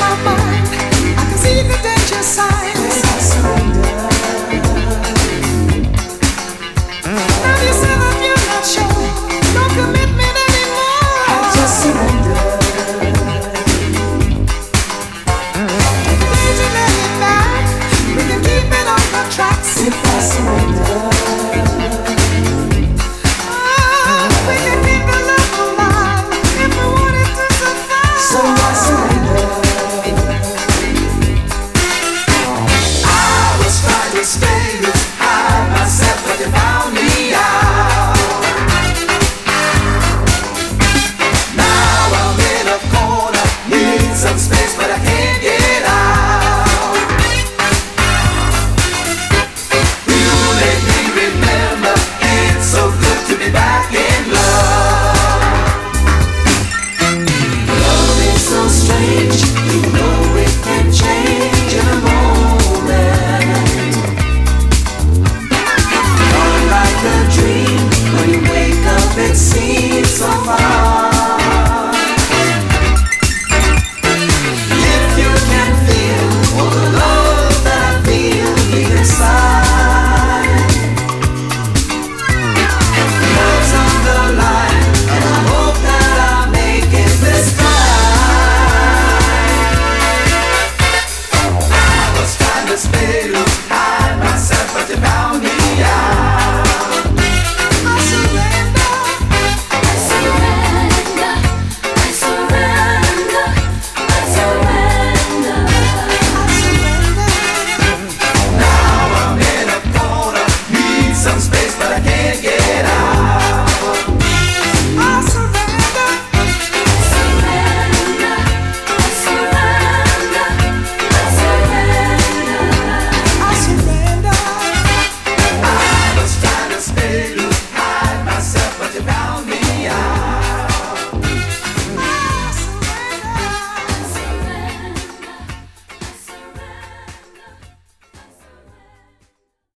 my mind. I can see the danger sign. you.